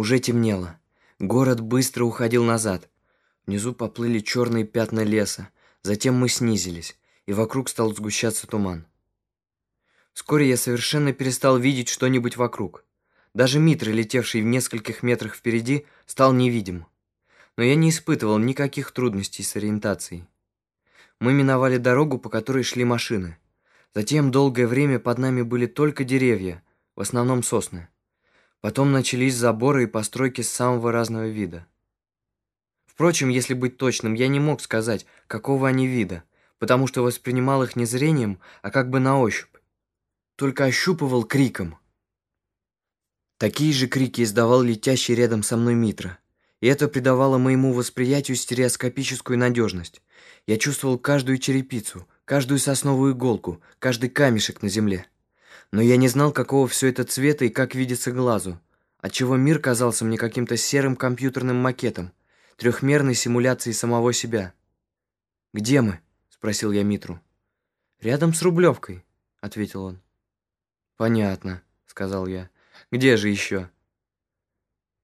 Уже темнело. Город быстро уходил назад. Внизу поплыли черные пятна леса. Затем мы снизились, и вокруг стал сгущаться туман. Вскоре я совершенно перестал видеть что-нибудь вокруг. Даже Митра, летевший в нескольких метрах впереди, стал невидим. Но я не испытывал никаких трудностей с ориентацией. Мы миновали дорогу, по которой шли машины. Затем долгое время под нами были только деревья, в основном сосны. Потом начались заборы и постройки самого разного вида. Впрочем, если быть точным, я не мог сказать, какого они вида, потому что воспринимал их не зрением, а как бы на ощупь. Только ощупывал криком. Такие же крики издавал летящий рядом со мной Митра. И это придавало моему восприятию стереоскопическую надежность. Я чувствовал каждую черепицу, каждую сосновую иголку, каждый камешек на земле. Но я не знал, какого все это цвета и как видится глазу, отчего мир казался мне каким-то серым компьютерным макетом, трехмерной симуляцией самого себя. «Где мы?» — спросил я Митру. «Рядом с Рублевкой», — ответил он. «Понятно», — сказал я. «Где же еще?»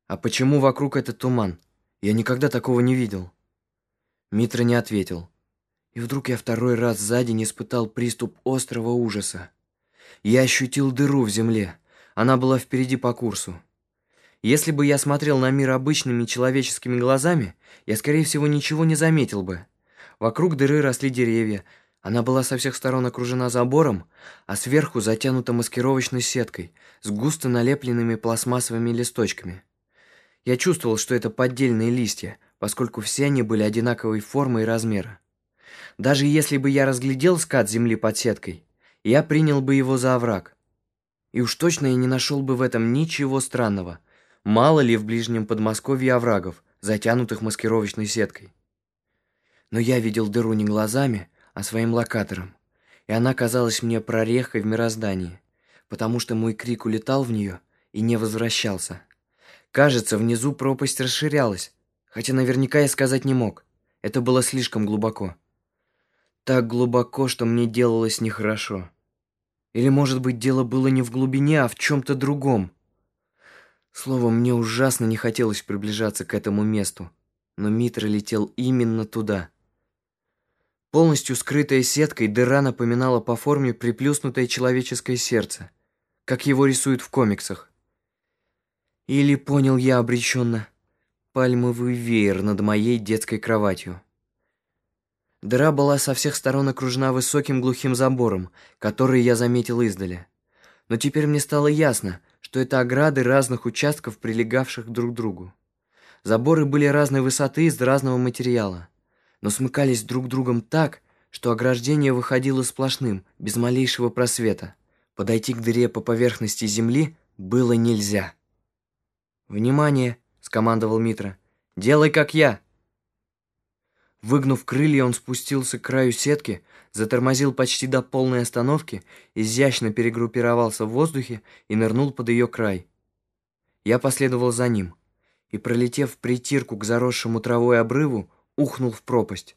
«А почему вокруг этот туман? Я никогда такого не видел». Митра не ответил. И вдруг я второй раз за день испытал приступ острого ужаса. Я ощутил дыру в земле. Она была впереди по курсу. Если бы я смотрел на мир обычными человеческими глазами, я, скорее всего, ничего не заметил бы. Вокруг дыры росли деревья. Она была со всех сторон окружена забором, а сверху затянута маскировочной сеткой с густо налепленными пластмассовыми листочками. Я чувствовал, что это поддельные листья, поскольку все они были одинаковой формы и размера. Даже если бы я разглядел скат земли под сеткой, я принял бы его за овраг. И уж точно я не нашел бы в этом ничего странного. Мало ли в ближнем Подмосковье оврагов, затянутых маскировочной сеткой. Но я видел дыру не глазами, а своим локатором. И она казалась мне прорехой в мироздании, потому что мой крик улетал в нее и не возвращался. Кажется, внизу пропасть расширялась, хотя наверняка я сказать не мог. Это было слишком глубоко. Так глубоко, что мне делалось нехорошо. Или, может быть, дело было не в глубине, а в чем-то другом. Словом, мне ужасно не хотелось приближаться к этому месту, но Митра летел именно туда. Полностью скрытая сеткой, дыра напоминала по форме приплюснутое человеческое сердце, как его рисуют в комиксах. Или, понял я обреченно, пальмовый веер над моей детской кроватью. Дыра была со всех сторон окружена высоким глухим забором, который я заметил издали. Но теперь мне стало ясно, что это ограды разных участков, прилегавших друг к другу. Заборы были разной высоты из разного материала, но смыкались друг другом так, что ограждение выходило сплошным, без малейшего просвета. Подойти к дыре по поверхности земли было нельзя. «Внимание!» — скомандовал Митра. «Делай, как я!» Выгнув крылья, он спустился к краю сетки, затормозил почти до полной остановки, изящно перегруппировался в воздухе и нырнул под ее край. Я последовал за ним и, пролетев в притирку к заросшему травой обрыву, ухнул в пропасть.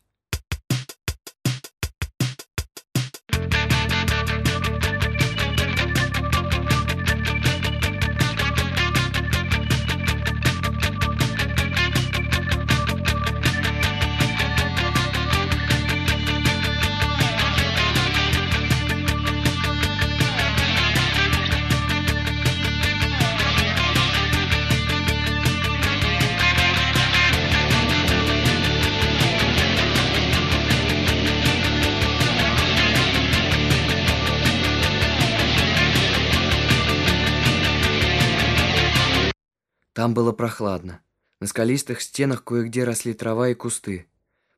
Там было прохладно. На скалистых стенах кое-где росли трава и кусты.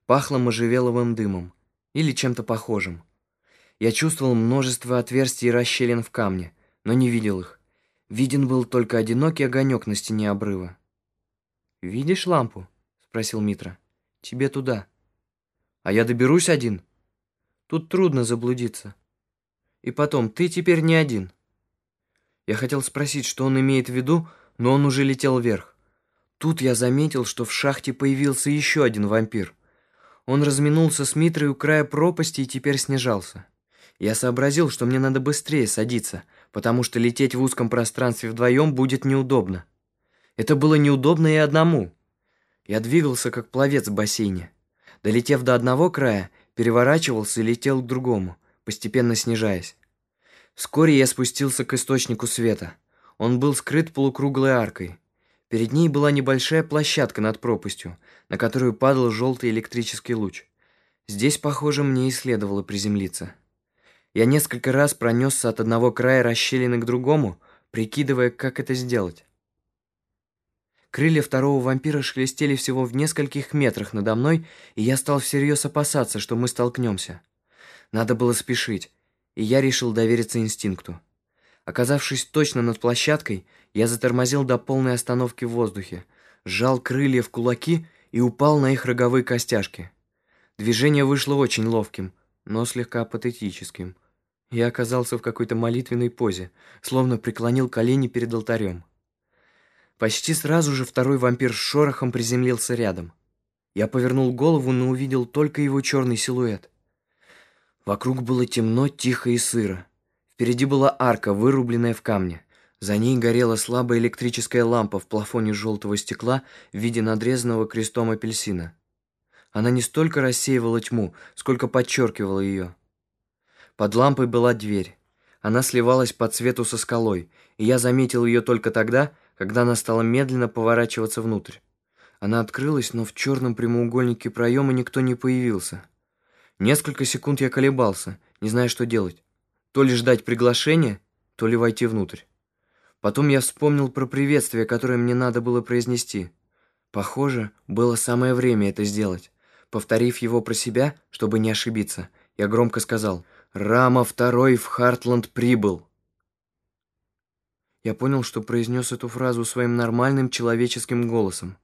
Пахло можжевеловым дымом или чем-то похожим. Я чувствовал множество отверстий и расщелин в камне, но не видел их. Виден был только одинокий огонек на стене обрыва. «Видишь лампу?» — спросил Митра. «Тебе туда». «А я доберусь один?» «Тут трудно заблудиться». «И потом, ты теперь не один». Я хотел спросить, что он имеет в виду, но он уже летел вверх. Тут я заметил, что в шахте появился еще один вампир. Он разминулся с Митрой у края пропасти и теперь снижался. Я сообразил, что мне надо быстрее садиться, потому что лететь в узком пространстве вдвоем будет неудобно. Это было неудобно и одному. Я двигался, как пловец в бассейне. Долетев до одного края, переворачивался и летел к другому, постепенно снижаясь. Вскоре я спустился к источнику света. Он был скрыт полукруглой аркой. Перед ней была небольшая площадка над пропастью, на которую падал желтый электрический луч. Здесь, похоже, мне и следовало приземлиться. Я несколько раз пронесся от одного края расщелины к другому, прикидывая, как это сделать. Крылья второго вампира шелестели всего в нескольких метрах надо мной, и я стал всерьез опасаться, что мы столкнемся. Надо было спешить, и я решил довериться инстинкту. Оказавшись точно над площадкой, я затормозил до полной остановки в воздухе, сжал крылья в кулаки и упал на их роговые костяшки. Движение вышло очень ловким, но слегка патетическим. Я оказался в какой-то молитвенной позе, словно преклонил колени перед алтарем. Почти сразу же второй вампир с шорохом приземлился рядом. Я повернул голову, но увидел только его черный силуэт. Вокруг было темно, тихо и сыро. Впереди была арка, вырубленная в камне. За ней горела слабая электрическая лампа в плафоне желтого стекла в виде надрезанного крестом апельсина. Она не столько рассеивала тьму, сколько подчеркивала ее. Под лампой была дверь. Она сливалась по цвету со скалой, и я заметил ее только тогда, когда она стала медленно поворачиваться внутрь. Она открылась, но в черном прямоугольнике проема никто не появился. Несколько секунд я колебался, не зная, что делать. То ли ждать приглашения, то ли войти внутрь. Потом я вспомнил про приветствие, которое мне надо было произнести. Похоже, было самое время это сделать. Повторив его про себя, чтобы не ошибиться, я громко сказал «Рама второй в Хартланд прибыл». Я понял, что произнес эту фразу своим нормальным человеческим голосом.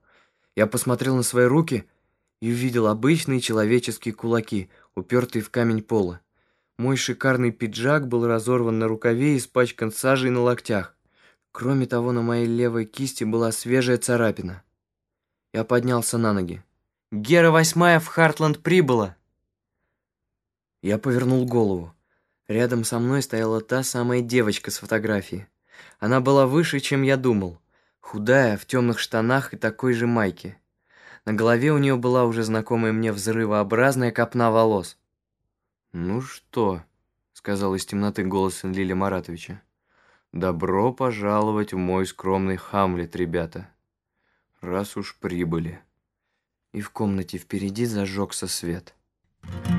Я посмотрел на свои руки и увидел обычные человеческие кулаки, упертые в камень пола. Мой шикарный пиджак был разорван на рукаве и испачкан сажей на локтях. Кроме того, на моей левой кисти была свежая царапина. Я поднялся на ноги. Гера восьмая в Хартланд прибыла!» Я повернул голову. Рядом со мной стояла та самая девочка с фотографии. Она была выше, чем я думал. Худая, в темных штанах и такой же майке. На голове у нее была уже знакомая мне взрывообразная копна волос. «Ну что?» — сказал из темноты голос Лили Маратовича. «Добро пожаловать в мой скромный Хамлет, ребята. Раз уж прибыли» и в комнате впереди зажегся свет. You.